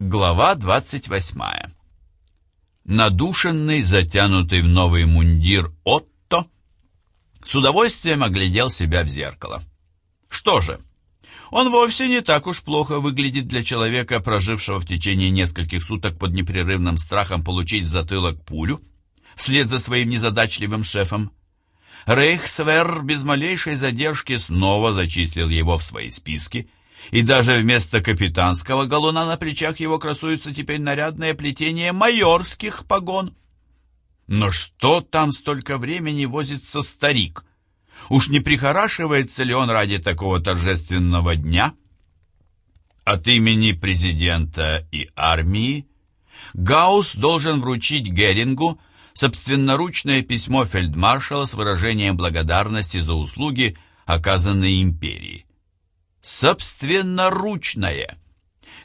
Глава 28. Надушенный, затянутый в новый мундир Отто с удовольствием оглядел себя в зеркало. Что же, он вовсе не так уж плохо выглядит для человека, прожившего в течение нескольких суток под непрерывным страхом получить в затылок пулю, вслед за своим незадачливым шефом. Рейхсвер без малейшей задержки снова зачислил его в свои списки – и даже вместо капитанского галуна на плечах его красуется теперь нарядное плетение майорских погон. Но что там столько времени возится старик? Уж не прихорашивается ли он ради такого торжественного дня? От имени президента и армии Гаус должен вручить Герингу собственноручное письмо фельдмаршала с выражением благодарности за услуги, оказанные империи собственноручное.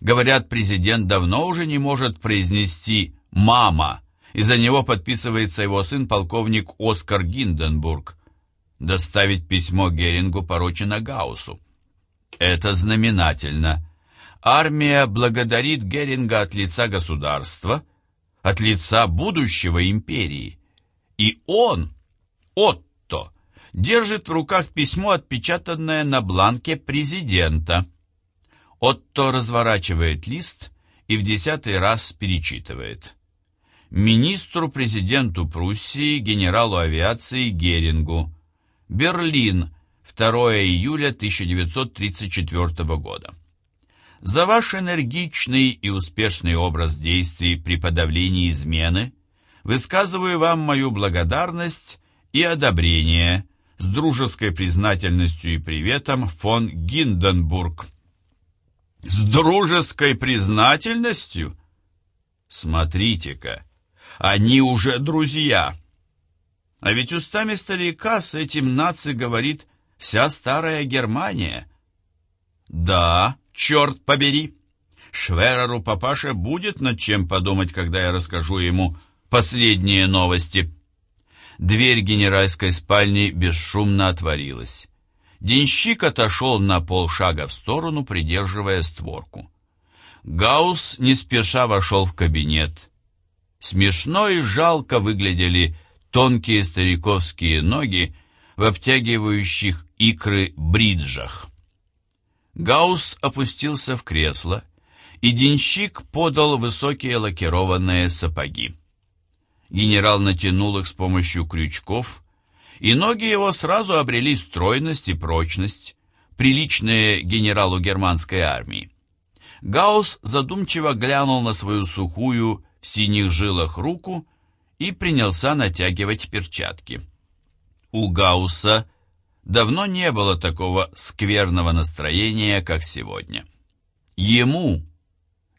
Говорят, президент давно уже не может произнести «мама», и за него подписывается его сын полковник Оскар Гинденбург. Доставить письмо Герингу поручено Гаусу. Это знаменательно. Армия благодарит Геринга от лица государства, от лица будущего империи. И он, Отто, держит в руках письмо, отпечатанное на бланке президента. Отто разворачивает лист и в десятый раз перечитывает. Министру-президенту Пруссии, генералу авиации Герингу. Берлин, 2 июля 1934 года. За ваш энергичный и успешный образ действий при подавлении измены высказываю вам мою благодарность и одобрение – с дружеской признательностью и приветом фон Гинденбург. С дружеской признательностью? Смотрите-ка, они уже друзья. А ведь устами старика с этим наци говорит вся старая Германия. Да, черт побери, Швереру папаша будет над чем подумать, когда я расскажу ему последние новости. Дверь генеральской спальни бесшумно отворилась. Денщик отошел на полшага в сторону, придерживая створку. Гаус не спеша вошел в кабинет. Смешно и жалко выглядели тонкие стариковские ноги в обтягивающих икры бриджах. Гаус опустился в кресло, и денщик подал высокие лакированные сапоги. Генерал натянул их с помощью крючков, и ноги его сразу обрели стройность и прочность, приличные генералу германской армии. Гаус задумчиво глянул на свою сухую в синих жилах руку и принялся натягивать перчатки. У Гауса давно не было такого скверного настроения, как сегодня. Ему,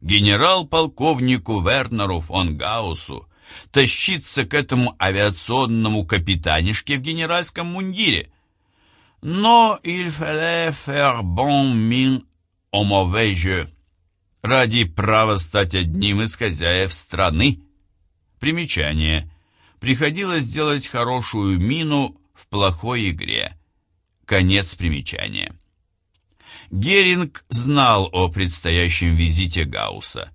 генерал-полковнику Вернеру фон Гаусу, тащиться к этому авиационному капитанишке в генеральском мундире. Но il fallait faire bon mine au mauvais jeu. Ради права стать одним из хозяев страны. Примечание. Приходилось делать хорошую мину в плохой игре. Конец примечания. Геринг знал о предстоящем визите Гаусса.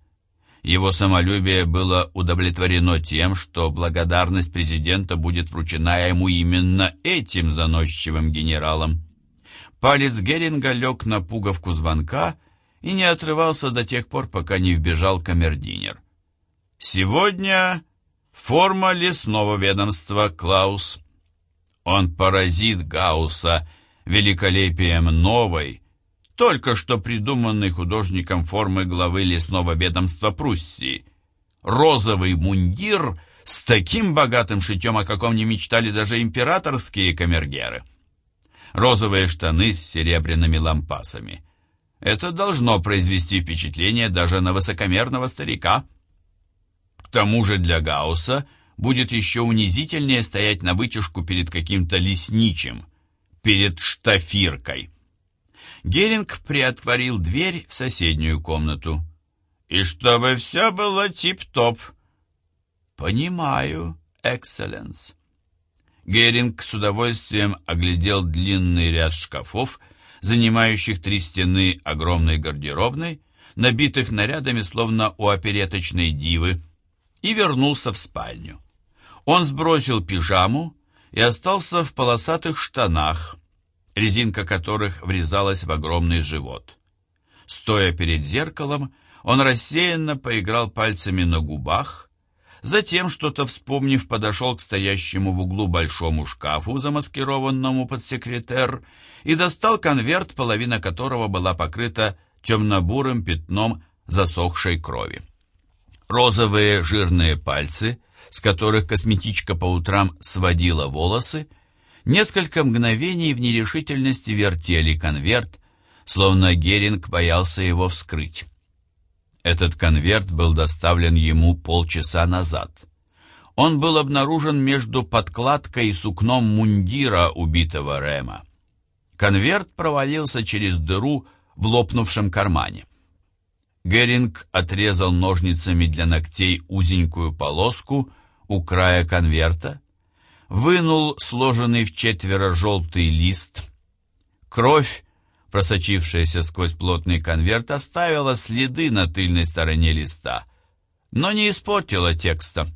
Его самолюбие было удовлетворено тем, что благодарность президента будет вручена ему именно этим заносчивым генералом. Палец Геринга лег на пуговку звонка и не отрывался до тех пор, пока не вбежал камердинер. «Сегодня форма лесного ведомства Клаус. Он поразит Гаусса великолепием новой, только что придуманной художником формы главы лесного ведомства Пруссии. Розовый мундир с таким богатым шитьем, о каком не мечтали даже императорские камергеры. Розовые штаны с серебряными лампасами. Это должно произвести впечатление даже на высокомерного старика. К тому же для Гаусса будет еще унизительнее стоять на вытяжку перед каким-то лесничим, перед штафиркой. Геринг приотворил дверь в соседнюю комнату. «И чтобы все было тип-топ». «Понимаю, экселленс». Геринг с удовольствием оглядел длинный ряд шкафов, занимающих три стены огромной гардеробной, набитых нарядами, словно у опереточной дивы, и вернулся в спальню. Он сбросил пижаму и остался в полосатых штанах, резинка которых врезалась в огромный живот. Стоя перед зеркалом, он рассеянно поиграл пальцами на губах, затем, что-то вспомнив, подошел к стоящему в углу большому шкафу, замаскированному под секретер, и достал конверт, половина которого была покрыта темно-бурым пятном засохшей крови. Розовые жирные пальцы, с которых косметичка по утрам сводила волосы, несколько мгновений в нерешительности вертели конверт, словно Геринг боялся его вскрыть. Этот конверт был доставлен ему полчаса назад. Он был обнаружен между подкладкой и сукном мундира убитого Рема. Конверт провалился через дыру в лопнувшем кармане. Геринг отрезал ножницами для ногтей узенькую полоску у края конверта, вынул сложенный в четверо желтый лист. Кровь, просочившаяся сквозь плотный конверт, оставила следы на тыльной стороне листа, но не испортила текста.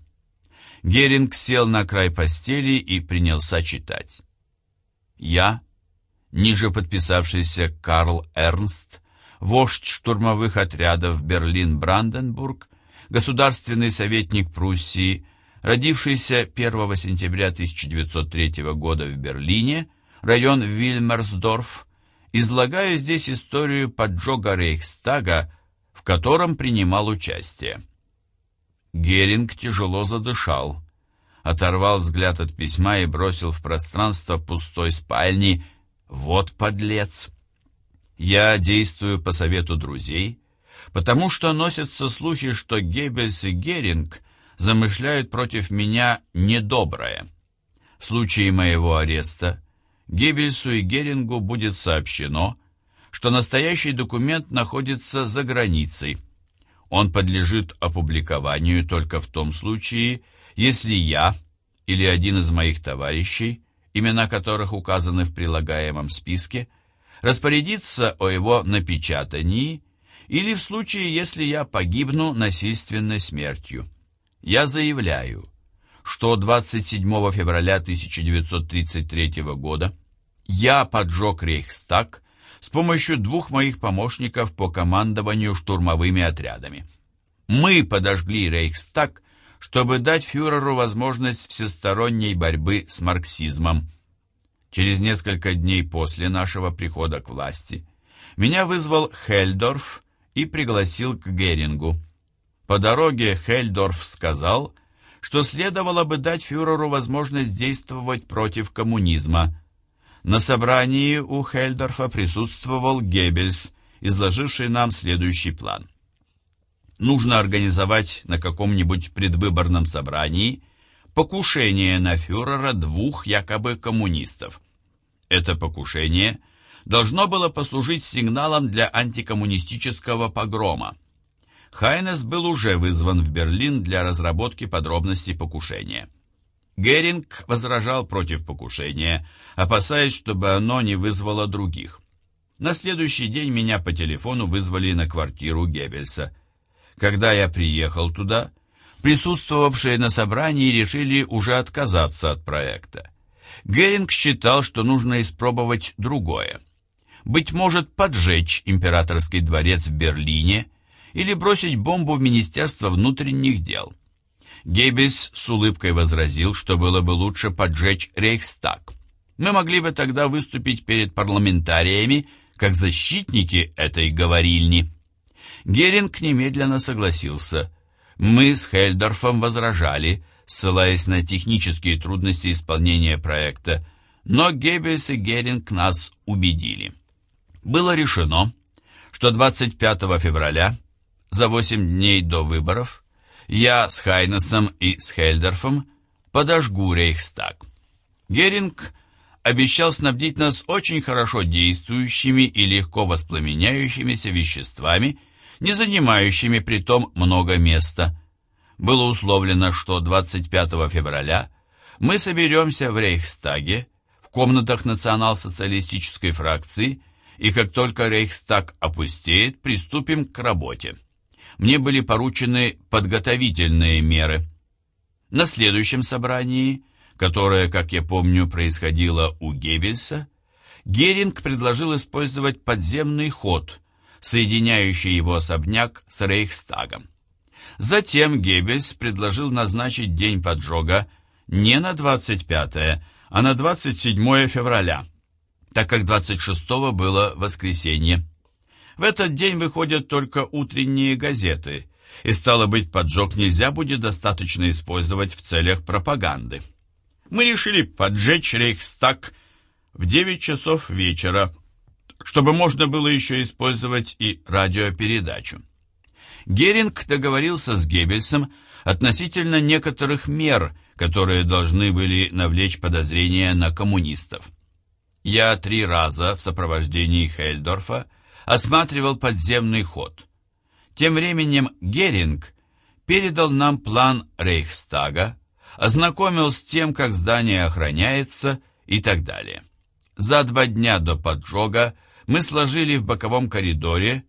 Геринг сел на край постели и принялся читать. «Я, ниже подписавшийся Карл Эрнст, вождь штурмовых отрядов Берлин-Бранденбург, государственный советник Пруссии, родившийся 1 сентября 1903 года в Берлине, район Вильмерсдорф, излагаю здесь историю поджога Рейхстага, в котором принимал участие. Геринг тяжело задышал, оторвал взгляд от письма и бросил в пространство пустой спальни «Вот подлец!» Я действую по совету друзей, потому что носятся слухи, что Геббельс и Геринг замышляют против меня недоброе. В случае моего ареста Геббельсу и Герингу будет сообщено, что настоящий документ находится за границей. Он подлежит опубликованию только в том случае, если я или один из моих товарищей, имена которых указаны в прилагаемом списке, распорядиться о его напечатании или в случае, если я погибну насильственной смертью. Я заявляю, что 27 февраля 1933 года я поджег Рейхстаг с помощью двух моих помощников по командованию штурмовыми отрядами. Мы подожгли Рейхстаг, чтобы дать фюреру возможность всесторонней борьбы с марксизмом. Через несколько дней после нашего прихода к власти меня вызвал Хельдорф и пригласил к Герингу. По дороге Хельдорф сказал, что следовало бы дать фюреру возможность действовать против коммунизма. На собрании у Хельдорфа присутствовал Геббельс, изложивший нам следующий план. Нужно организовать на каком-нибудь предвыборном собрании покушение на фюрера двух якобы коммунистов. Это покушение должно было послужить сигналом для антикоммунистического погрома. Хайнес был уже вызван в Берлин для разработки подробностей покушения. Геринг возражал против покушения, опасаясь, чтобы оно не вызвало других. На следующий день меня по телефону вызвали на квартиру Геббельса. Когда я приехал туда, присутствовавшие на собрании решили уже отказаться от проекта. Геринг считал, что нужно испробовать другое. Быть может, поджечь императорский дворец в Берлине или бросить бомбу в Министерство внутренних дел. Геббельс с улыбкой возразил, что было бы лучше поджечь Рейхстаг. Мы могли бы тогда выступить перед парламентариями как защитники этой говорильни. Геринг немедленно согласился. Мы с Хельдорфом возражали, ссылаясь на технические трудности исполнения проекта, но Геббельс и Геринг нас убедили. Было решено, что 25 февраля, за 8 дней до выборов, я с Хайнесом и с Хельдорфом подожгу Рейхстаг. Геринг обещал снабдить нас очень хорошо действующими и легко воспламеняющимися веществами, не занимающими при том много места. Было условлено, что 25 февраля мы соберемся в Рейхстаге, в комнатах национал-социалистической фракции и как только Рейхстаг опустеет, приступим к работе. Мне были поручены подготовительные меры. На следующем собрании, которое, как я помню, происходило у Геббельса, Геринг предложил использовать подземный ход, соединяющий его особняк с Рейхстагом. Затем Геббельс предложил назначить день поджога не на 25, а на 27 февраля, так как 26 было воскресенье. В этот день выходят только утренние газеты, и стало быть, поджог нельзя будет достаточно использовать в целях пропаганды. Мы решили поджечь Рейхстаг в 9 часов вечера, чтобы можно было еще использовать и радиопередачу. Геринг договорился с Геббельсом относительно некоторых мер, которые должны были навлечь подозрения на коммунистов. Я три раза в сопровождении Хельдорфа осматривал подземный ход. Тем временем Геринг передал нам план Рейхстага, ознакомил с тем, как здание охраняется и так далее. За два дня до поджога мы сложили в боковом коридоре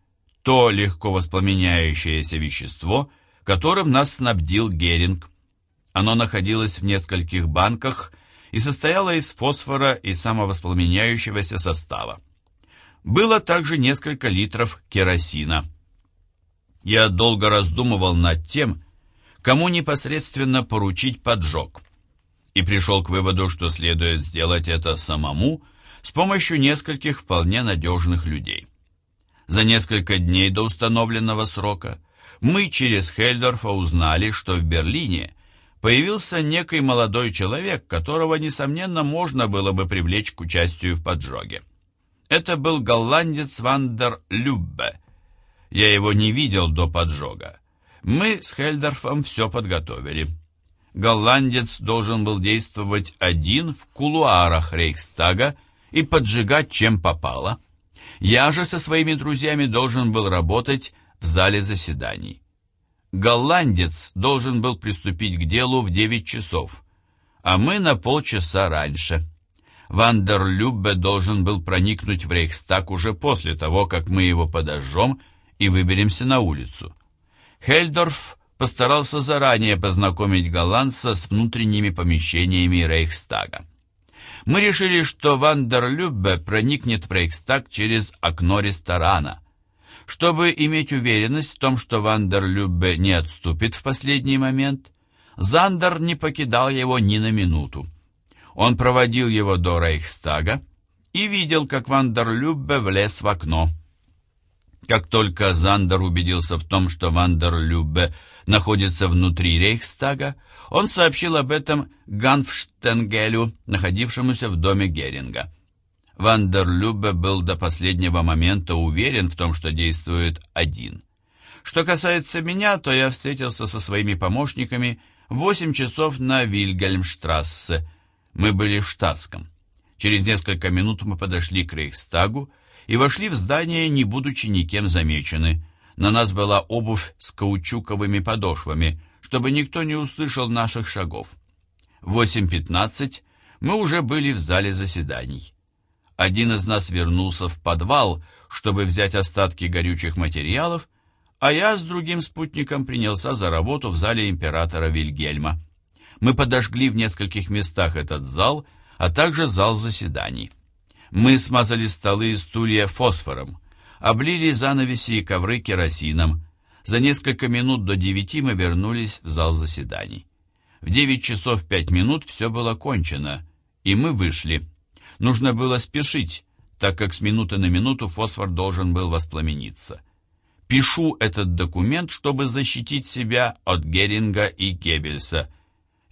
то легко воспламеняющееся вещество, которым нас снабдил Геринг. Оно находилось в нескольких банках и состояло из фосфора и самовоспламеняющегося состава. Было также несколько литров керосина. Я долго раздумывал над тем, кому непосредственно поручить поджог, и пришел к выводу, что следует сделать это самому с помощью нескольких вполне надежных людей. За несколько дней до установленного срока мы через Хельдорфа узнали, что в Берлине появился некий молодой человек, которого, несомненно, можно было бы привлечь к участию в поджоге. Это был голландец Вандер Люббе. Я его не видел до поджога. Мы с Хельдорфом все подготовили. Голландец должен был действовать один в кулуарах Рейхстага и поджигать чем попало. Я же со своими друзьями должен был работать в зале заседаний. Голландец должен был приступить к делу в 9 часов, а мы на полчаса раньше. Вандерлюббе должен был проникнуть в Рейхстаг уже после того, как мы его подожжем и выберемся на улицу. Хельдорф постарался заранее познакомить голландца с внутренними помещениями Рейхстага. Мы решили, что Вандерлюббе проникнет в Рейхстаг через окно ресторана. Чтобы иметь уверенность в том, что Вандерлюббе не отступит в последний момент, Зандер не покидал его ни на минуту. Он проводил его до Рейхстага и видел, как Вандерлюббе влез в окно. Как только Зандер убедился в том, что Вандерлюббе находится внутри Рейхстага, он сообщил об этом Ганфштенгелю, находившемуся в доме Геринга. Вандерлюбе был до последнего момента уверен в том, что действует один. Что касается меня, то я встретился со своими помощниками в 8 часов на Вильгельмштрассе, мы были в штатском. Через несколько минут мы подошли к Рейхстагу и вошли в здание, не будучи никем замечены. На нас была обувь с каучуковыми подошвами, чтобы никто не услышал наших шагов. В 8.15 мы уже были в зале заседаний. Один из нас вернулся в подвал, чтобы взять остатки горючих материалов, а я с другим спутником принялся за работу в зале императора Вильгельма мы подожгли в нескольких местах этот зал, а также зал заседаний. Мы смазали столы и стулья фосфором, облили занавеси и ковры керосином. За несколько минут до девяти мы вернулись в зал заседаний. В девять часов пять минут все было кончено, и мы вышли. Нужно было спешить, так как с минуты на минуту фосфор должен был воспламениться. Пишу этот документ, чтобы защитить себя от Геринга и Геббельса –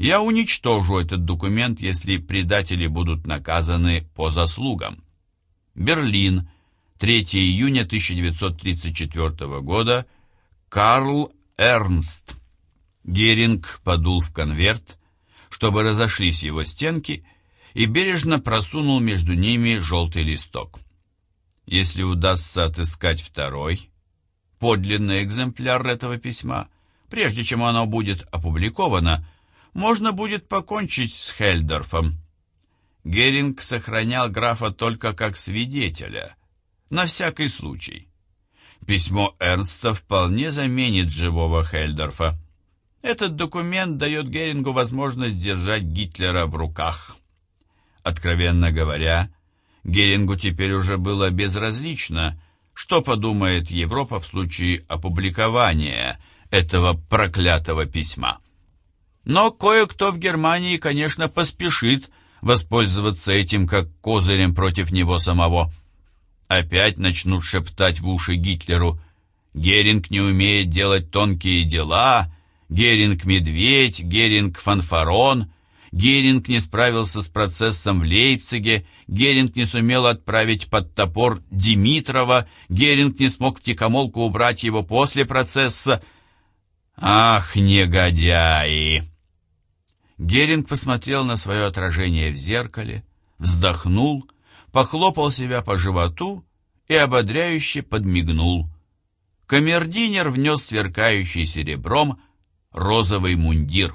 я уничтожу этот документ, если предатели будут наказаны по заслугам. Берлин, 3 июня 1934 года, Карл Эрнст. Геринг подул в конверт, чтобы разошлись его стенки, и бережно просунул между ними желтый листок. Если удастся отыскать второй, подлинный экземпляр этого письма, прежде чем оно будет опубликовано, можно будет покончить с Хельдорфом. Геринг сохранял графа только как свидетеля, На всякий случай. Письмо Эрнста вполне заменит живого Хельдорфа. Этот документ дает Герингу возможность держать Гитлера в руках. Откровенно говоря, Герингу теперь уже было безразлично, что подумает Европа в случае опубликования этого проклятого письма. Но кое-кто в Германии, конечно, поспешит воспользоваться этим как козырем против него самого. Опять начнут шептать в уши Гитлеру «Геринг не умеет делать тонкие дела», «Геринг-медведь», «Геринг-фанфарон», Геринг не справился с процессом в Лейпциге, Геринг не сумел отправить под топор Димитрова, Геринг не смог в тихомолку убрать его после процесса. Ах, негодяи! Геринг посмотрел на свое отражение в зеркале, вздохнул, похлопал себя по животу и ободряюще подмигнул. Камердинер внес сверкающий серебром розовый мундир.